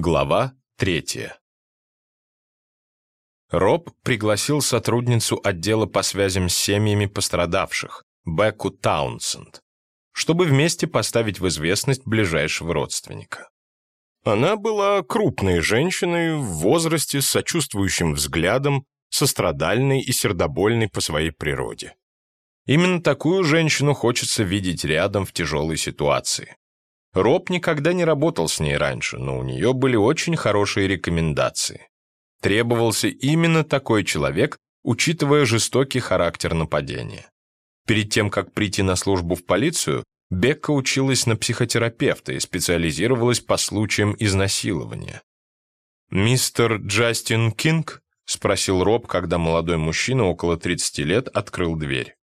Глава третья. Роб пригласил сотрудницу отдела по связям с семьями пострадавших, Бекку Таунсенд, чтобы вместе поставить в известность ближайшего родственника. Она была крупной женщиной в возрасте с сочувствующим взглядом, сострадальной и сердобольной по своей природе. Именно такую женщину хочется видеть рядом в тяжелой ситуации. Роб никогда не работал с ней раньше, но у нее были очень хорошие рекомендации. Требовался именно такой человек, учитывая жестокий характер нападения. Перед тем, как прийти на службу в полицию, Бекка училась на психотерапевта и специализировалась по случаям изнасилования. «Мистер Джастин Кинг?» — спросил Роб, когда молодой мужчина около 30 лет открыл дверь.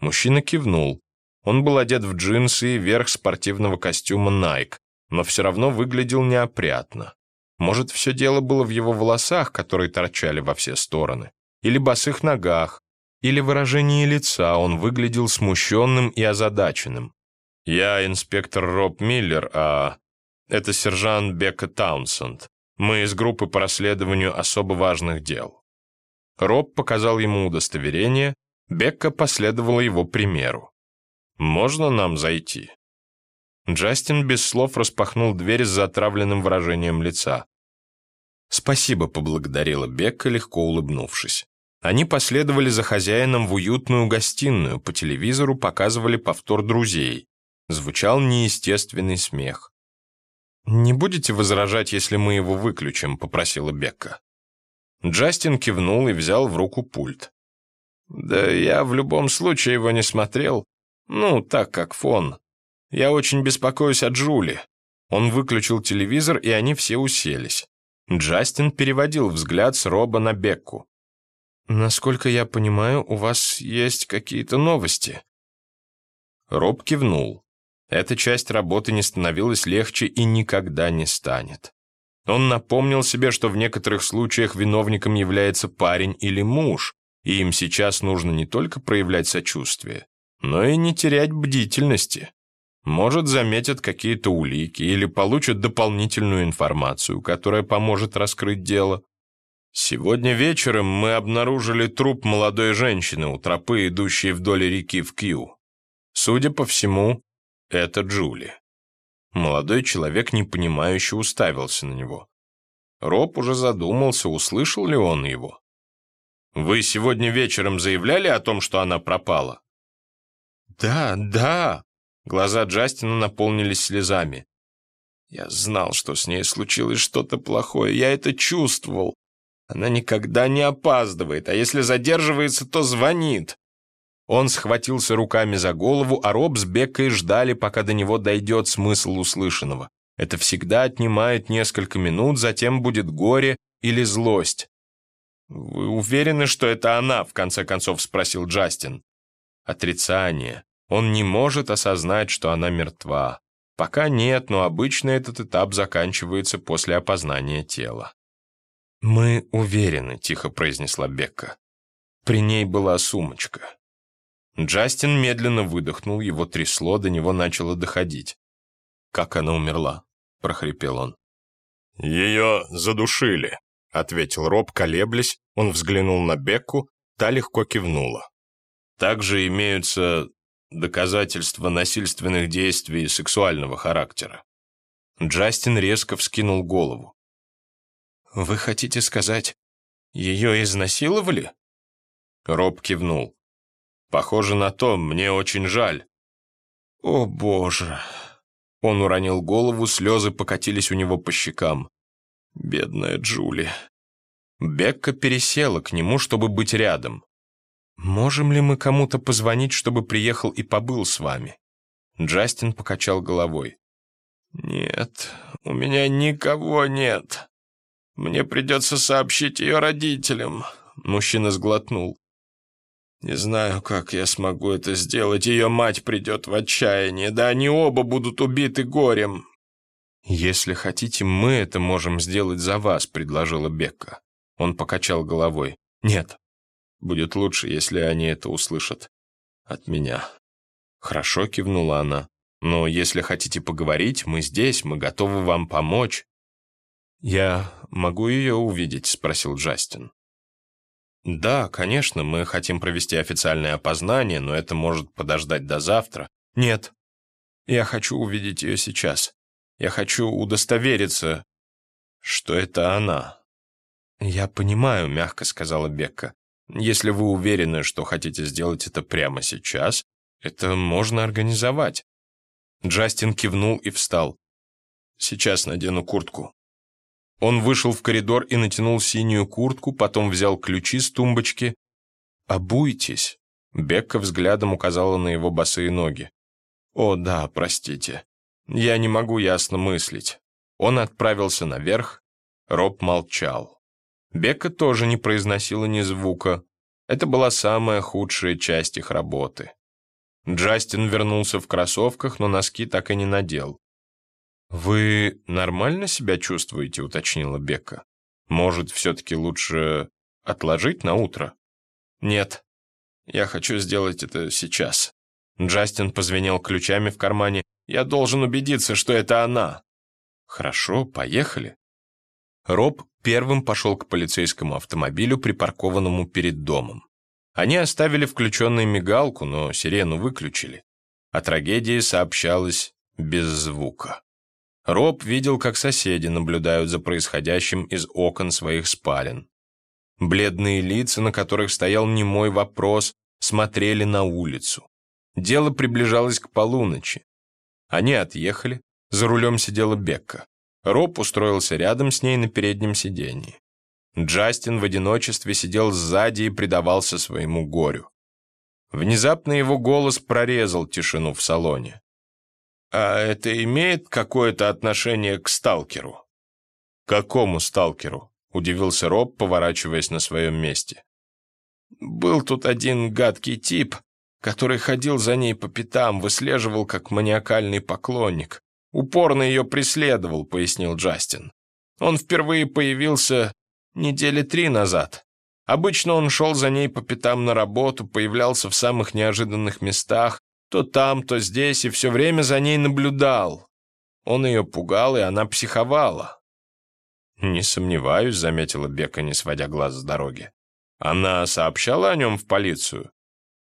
Мужчина кивнул. Он был одет в джинсы и верх спортивного костюма Nike, но все равно выглядел неопрятно. Может, все дело было в его волосах, которые торчали во все стороны, или босых ногах, или выражении лица, он выглядел смущенным и озадаченным. «Я инспектор Роб Миллер, а это сержант Бека Таунсенд. Мы из группы по расследованию особо важных дел». Роб показал ему удостоверение, Бекка последовала его примеру. «Можно нам зайти?» Джастин без слов распахнул дверь с затравленным выражением лица. «Спасибо», — поблагодарила Бекка, легко улыбнувшись. Они последовали за хозяином в уютную гостиную, по телевизору показывали повтор «Друзей». Звучал неестественный смех. «Не будете возражать, если мы его выключим?» — попросила Бекка. Джастин кивнул и взял в руку пульт. «Да я в любом случае его не смотрел. Ну, так как фон. Я очень беспокоюсь о Джули. Он выключил телевизор, и они все уселись. Джастин переводил взгляд с Роба на Бекку. «Насколько я понимаю, у вас есть какие-то новости?» Роб кивнул. Эта часть работы не становилась легче и никогда не станет. Он напомнил себе, что в некоторых случаях виновником является парень или муж, и им сейчас нужно не только проявлять сочувствие, но и не терять бдительности. Может, заметят какие-то улики или получат дополнительную информацию, которая поможет раскрыть дело. Сегодня вечером мы обнаружили труп молодой женщины у тропы, идущей вдоль реки в Кью. Судя по всему, это Джули. Молодой человек непонимающе уставился на него. Роб уже задумался, услышал ли он его. «Вы сегодня вечером заявляли о том, что она пропала?» «Да, да!» Глаза Джастина наполнились слезами. «Я знал, что с ней случилось что-то плохое. Я это чувствовал. Она никогда не опаздывает, а если задерживается, то звонит». Он схватился руками за голову, а Роб с Беккой ждали, пока до него дойдет смысл услышанного. Это всегда отнимает несколько минут, затем будет горе или злость. «Вы уверены, что это она?» — в конце концов спросил Джастин. Отрицание. Он не может осознать, что она мертва. Пока нет, но обычно этот этап заканчивается после опознания тела. «Мы уверены», — тихо произнесла Бекка. При ней была сумочка. Джастин медленно выдохнул, его трясло, до него начало доходить. «Как она умерла?» — прохрипел он. «Ее задушили», — ответил Роб, колеблясь. Он взглянул на Бекку, та легко кивнула. Также имеются доказательства насильственных действий сексуального характера. Джастин резко вскинул голову. «Вы хотите сказать, ее изнасиловали?» Роб кивнул. «Похоже на то, мне очень жаль». «О, Боже!» Он уронил голову, слезы покатились у него по щекам. «Бедная Джули». Бекка пересела к нему, чтобы быть рядом. «Можем ли мы кому-то позвонить, чтобы приехал и побыл с вами?» Джастин покачал головой. «Нет, у меня никого нет. Мне придется сообщить ее родителям», — мужчина сглотнул. «Не знаю, как я смогу это сделать. Ее мать придет в отчаяние. Да они оба будут убиты горем». «Если хотите, мы это можем сделать за вас», — предложила Бекка. Он покачал головой. «Нет, Будет лучше, если они это услышат. От меня. Хорошо, кивнула она. Но если хотите поговорить, мы здесь, мы готовы вам помочь. «Я могу ее увидеть?» — спросил Джастин. «Да, конечно, мы хотим провести официальное опознание, но это может подождать до завтра». «Нет, я хочу увидеть ее сейчас. Я хочу удостовериться, что это она». «Я понимаю», — мягко сказала Бекка. «Если вы уверены, что хотите сделать это прямо сейчас, это можно организовать». Джастин кивнул и встал. «Сейчас надену куртку». Он вышел в коридор и натянул синюю куртку, потом взял ключи с тумбочки. «Обуйтесь», — Бекка взглядом указала на его босые ноги. «О, да, простите. Я не могу ясно мыслить». Он отправился наверх. Роб молчал. Бекка тоже не произносила ни звука. Это была самая худшая часть их работы. Джастин вернулся в кроссовках, но носки так и не надел. «Вы нормально себя чувствуете?» — уточнила Бекка. «Может, все-таки лучше отложить на утро?» «Нет, я хочу сделать это сейчас». Джастин позвенел ключами в кармане. «Я должен убедиться, что это она». «Хорошо, поехали». Роб первым пошел к полицейскому автомобилю, припаркованному перед домом. Они оставили включенной мигалку, но сирену выключили. О трагедии сообщалось без звука. Роб видел, как соседи наблюдают за происходящим из окон своих спален. Бледные лица, на которых стоял немой вопрос, смотрели на улицу. Дело приближалось к полуночи. Они отъехали, за рулем сидела Бекка. Роб устроился рядом с ней на переднем сиденье. Джастин в одиночестве сидел сзади и предавался своему горю. Внезапно его голос прорезал тишину в салоне. «А это имеет какое-то отношение к сталкеру?» «Какому сталкеру?» — удивился Роб, поворачиваясь на своем месте. «Был тут один гадкий тип, который ходил за ней по пятам, выслеживал как маниакальный поклонник. Упорно ее преследовал», — пояснил Джастин. «Он впервые появился недели три назад. Обычно он шел за ней по пятам на работу, появлялся в самых неожиданных местах, то там, то здесь, и все время за ней наблюдал. Он ее пугал, и она психовала. «Не сомневаюсь», — заметила Бека, не сводя глаз с дороги. «Она сообщала о нем в полицию?»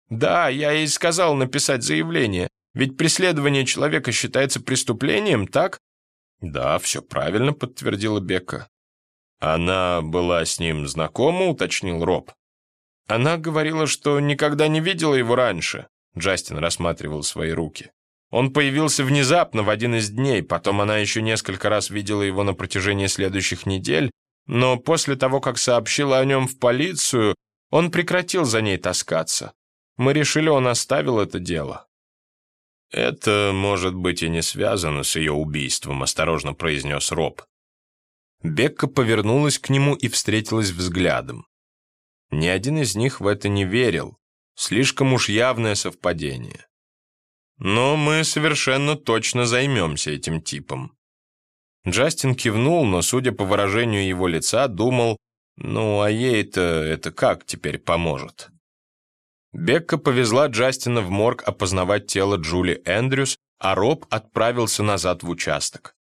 «Да, я ей сказал написать заявление, ведь преследование человека считается преступлением, так?» «Да, все правильно», — подтвердила Бека. «Она была с ним знакома?» — уточнил Роб. «Она говорила, что никогда не видела его раньше. Джастин рассматривал свои руки. Он появился внезапно в один из дней, потом она еще несколько раз видела его на протяжении следующих недель, но после того, как сообщила о нем в полицию, он прекратил за ней таскаться. Мы решили, он оставил это дело. «Это, может быть, и не связано с ее убийством», — осторожно произнес Роб. Бекка повернулась к нему и встретилась взглядом. Ни один из них в это не верил, Слишком уж явное совпадение. Но мы совершенно точно займемся этим типом. Джастин кивнул, но, судя по выражению его лица, думал, ну, а ей-то это как теперь поможет? Бекка повезла Джастина в морг опознавать тело Джули Эндрюс, а Роб отправился назад в участок.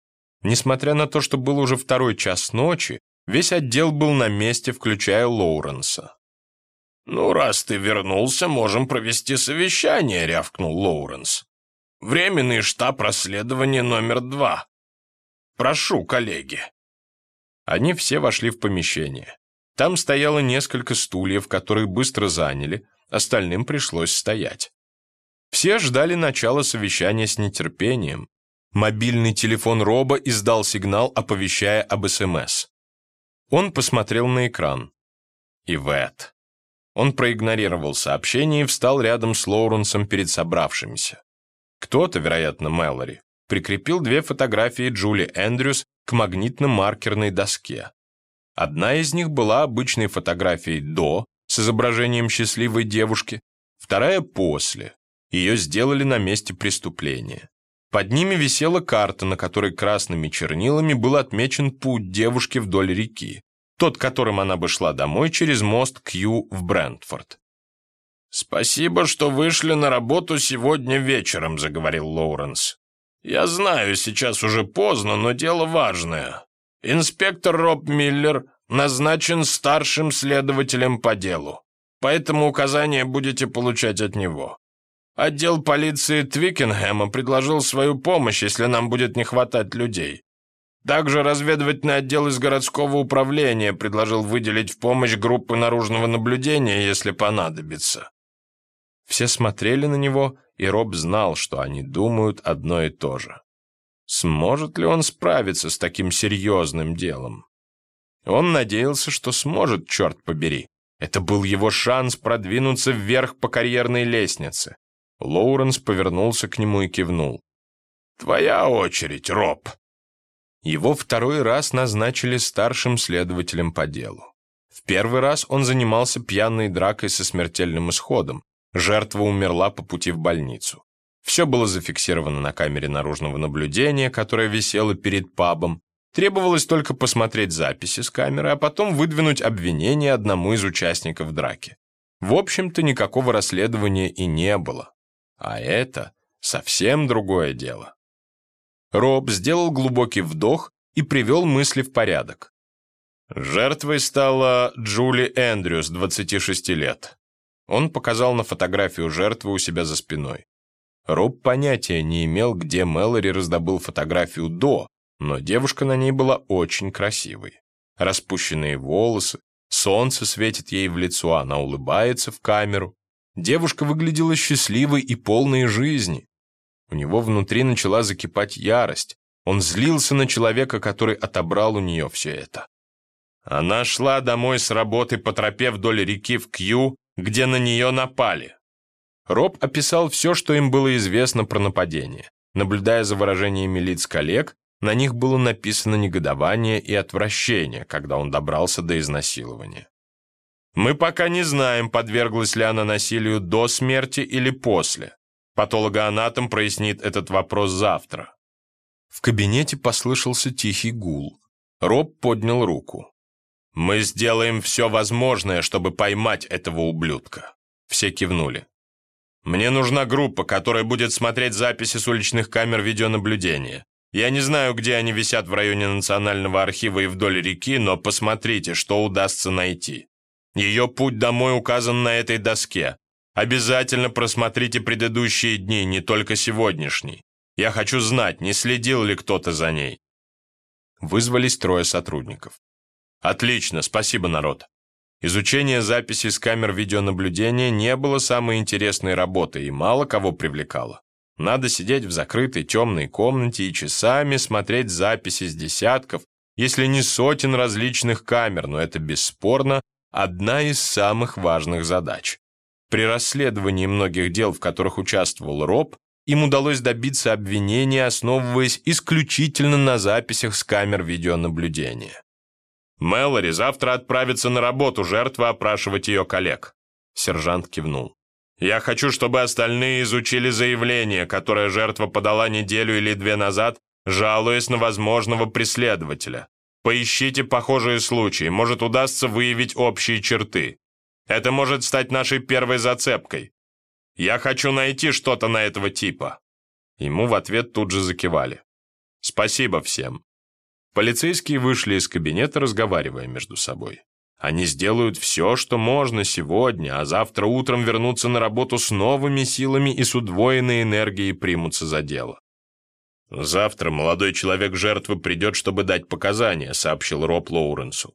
Несмотря на то, что был уже второй час ночи, весь отдел был на месте, включая Лоуренса. «Ну, раз ты вернулся, можем провести совещание», — рявкнул Лоуренс. «Временный штаб расследования номер два. Прошу, коллеги». Они все вошли в помещение. Там стояло несколько стульев, которые быстро заняли, остальным пришлось стоять. Все ждали начала совещания с нетерпением. Мобильный телефон Роба издал сигнал, оповещая об СМС. Он посмотрел на экран. Ивет. Он проигнорировал сообщение и встал рядом с Лоуренсом перед собравшимися. Кто-то, вероятно, Мэлори, прикрепил две фотографии Джули Эндрюс к магнитно-маркерной доске. Одна из них была обычной фотографией «до» с изображением счастливой девушки, вторая «после». Ее сделали на месте преступления. Под ними висела карта, на которой красными чернилами был отмечен путь девушки вдоль реки тот, которым она бы шла домой через мост Кью в Брентфорд. «Спасибо, что вышли на работу сегодня вечером», — заговорил Лоуренс. «Я знаю, сейчас уже поздно, но дело важное. Инспектор Роб Миллер назначен старшим следователем по делу, поэтому указания будете получать от него. Отдел полиции Твикенхэма предложил свою помощь, если нам будет не хватать людей. Также разведывательный отдел из городского управления предложил выделить в помощь группы наружного наблюдения, если понадобится. Все смотрели на него, и Роб знал, что они думают одно и то же. Сможет ли он справиться с таким серьезным делом? Он надеялся, что сможет, черт побери. Это был его шанс продвинуться вверх по карьерной лестнице. Лоуренс повернулся к нему и кивнул. «Твоя очередь, Роб». Его второй раз назначили старшим следователем по делу. В первый раз он занимался пьяной дракой со смертельным исходом. Жертва умерла по пути в больницу. Все было зафиксировано на камере наружного наблюдения, которая висела перед пабом. Требовалось только посмотреть записи с камеры, а потом выдвинуть обвинение одному из участников драки. В общем-то, никакого расследования и не было. А это совсем другое дело. Роб сделал глубокий вдох и привел мысли в порядок. Жертвой стала Джули Эндрюс, 26 лет. Он показал на фотографию жертвы у себя за спиной. Роб понятия не имел, где Мэлори раздобыл фотографию до, но девушка на ней была очень красивой. Распущенные волосы, солнце светит ей в лицо, она улыбается в камеру. Девушка выглядела счастливой и полной жизни. У него внутри начала закипать ярость. Он злился на человека, который отобрал у нее все это. Она шла домой с работы по тропе вдоль реки в Кью, где на нее напали. Роб описал все, что им было известно про нападение. Наблюдая за выражениями лиц коллег, на них было написано негодование и отвращение, когда он добрался до изнасилования. Мы пока не знаем, подверглась ли она насилию до смерти или после. Патологоанатом прояснит этот вопрос завтра. В кабинете послышался тихий гул. Роб поднял руку. «Мы сделаем все возможное, чтобы поймать этого ублюдка». Все кивнули. «Мне нужна группа, которая будет смотреть записи с уличных камер видеонаблюдения. Я не знаю, где они висят в районе Национального архива и вдоль реки, но посмотрите, что удастся найти. Ее путь домой указан на этой доске. Обязательно просмотрите предыдущие дни, не только сегодняшний. Я хочу знать, не следил ли кто-то за ней. Вызвались трое сотрудников. Отлично, спасибо, народ. Изучение записей с камер видеонаблюдения не было самой интересной работой и мало кого привлекало. Надо сидеть в закрытой темной комнате и часами смотреть записи с десятков, если не сотен различных камер, но это бесспорно одна из самых важных задач. При расследовании многих дел, в которых участвовал Роб, им удалось добиться обвинения, основываясь исключительно на записях с камер видеонаблюдения. «Мэлори завтра отправится на работу жертвы опрашивать ее коллег», — сержант кивнул. «Я хочу, чтобы остальные изучили заявление, которое жертва подала неделю или две назад, жалуясь на возможного преследователя. Поищите похожие случаи, может удастся выявить общие черты. Это может стать нашей первой зацепкой. Я хочу найти что-то на этого типа». Ему в ответ тут же закивали. «Спасибо всем». Полицейские вышли из кабинета, разговаривая между собой. Они сделают все, что можно сегодня, а завтра утром вернутся на работу с новыми силами и с удвоенной энергией примутся за дело. «Завтра молодой человек жертвы придет, чтобы дать показания», — сообщил Роб Лоуренсу.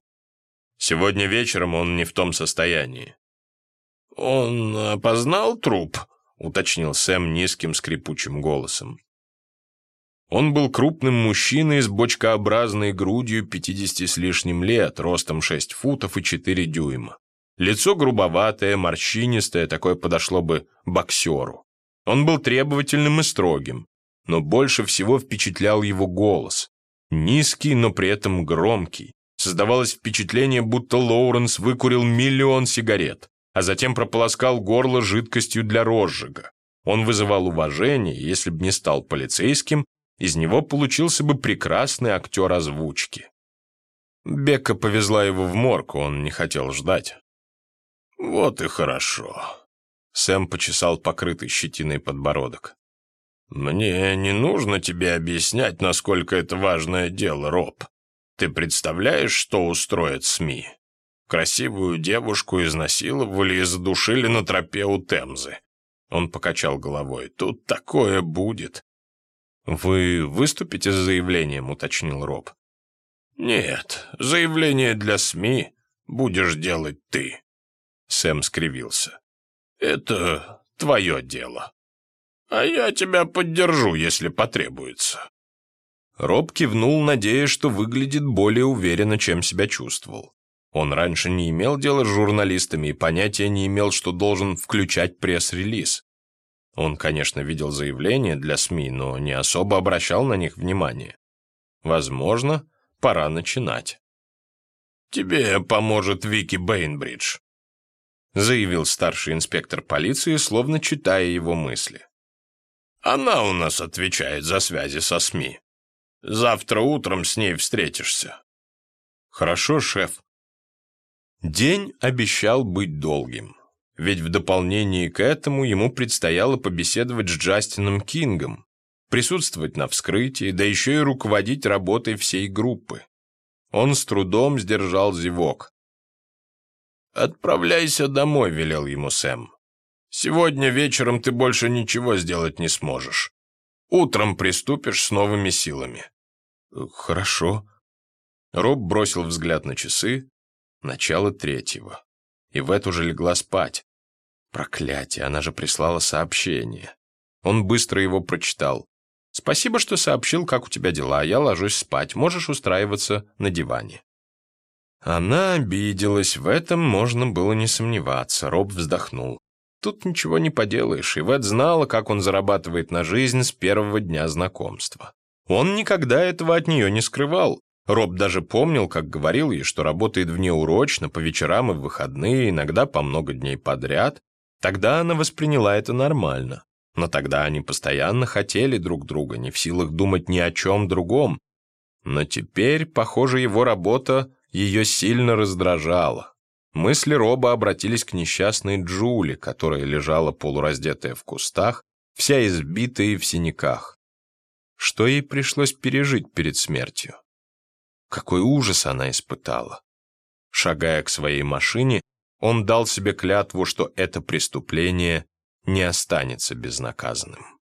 Сегодня вечером он не в том состоянии». «Он опознал труп?» — уточнил Сэм низким скрипучим голосом. Он был крупным мужчиной с бочкообразной грудью 50 с лишним лет, ростом 6 футов и 4 дюйма. Лицо грубоватое, морщинистое, такое подошло бы боксеру. Он был требовательным и строгим, но больше всего впечатлял его голос. Низкий, но при этом громкий, Создавалось впечатление, будто Лоуренс выкурил миллион сигарет, а затем прополоскал горло жидкостью для розжига. Он вызывал уважение, если бы не стал полицейским, из него получился бы прекрасный актер озвучки. Бекка повезла его в морг, он не хотел ждать. «Вот и хорошо», — Сэм почесал покрытый щетиной подбородок. «Мне не нужно тебе объяснять, насколько это важное дело, Роб. Ты представляешь, что устроят СМИ? Красивую девушку изнасиловали и задушили на тропе у Темзы. Он покачал головой. Тут такое будет. Вы выступите с заявлением, уточнил Роб. Нет, заявление для СМИ будешь делать ты. Сэм скривился. Это твое дело. А я тебя поддержу, если потребуется. Роб кивнул, надеясь, что выглядит более уверенно, чем себя чувствовал. Он раньше не имел дела с журналистами и понятия не имел, что должен включать пресс-релиз. Он, конечно, видел заявления для СМИ, но не особо обращал на них внимание. Возможно, пора начинать. «Тебе поможет Вики Бейнбридж», заявил старший инспектор полиции, словно читая его мысли. «Она у нас отвечает за связи со СМИ. Завтра утром с ней встретишься». «Хорошо, шеф», День обещал быть долгим, ведь в дополнение к этому ему предстояло побеседовать с Джастином Кингом, присутствовать на вскрытии, да еще и руководить работой всей группы. Он с трудом сдержал зевок. «Отправляйся домой», — велел ему Сэм. «Сегодня вечером ты больше ничего сделать не сможешь. Утром приступишь с новыми силами». «Хорошо». Роб бросил взгляд на часы, Начало третьего. И в эту же легла спать. Проклятие, она же прислала сообщение. Он быстро его прочитал. «Спасибо, что сообщил, как у тебя дела. Я ложусь спать. Можешь устраиваться на диване». Она обиделась, в этом можно было не сомневаться. Роб вздохнул. Тут ничего не поделаешь, Ивет знала, как он зарабатывает на жизнь с первого дня знакомства. Он никогда этого от нее не скрывал. Роб даже помнил, как говорил ей, что работает внеурочно, по вечерам и в выходные, иногда по много дней подряд. Тогда она восприняла это нормально. Но тогда они постоянно хотели друг друга, не в силах думать ни о чем другом. Но теперь, похоже, его работа ее сильно раздражала. Мысли Роба обратились к несчастной Джули, которая лежала полураздетая в кустах, вся избитая и в синяках. Что ей пришлось пережить перед смертью? Какой ужас она испытала. Шагая к своей машине, он дал себе клятву, что это преступление не останется безнаказанным.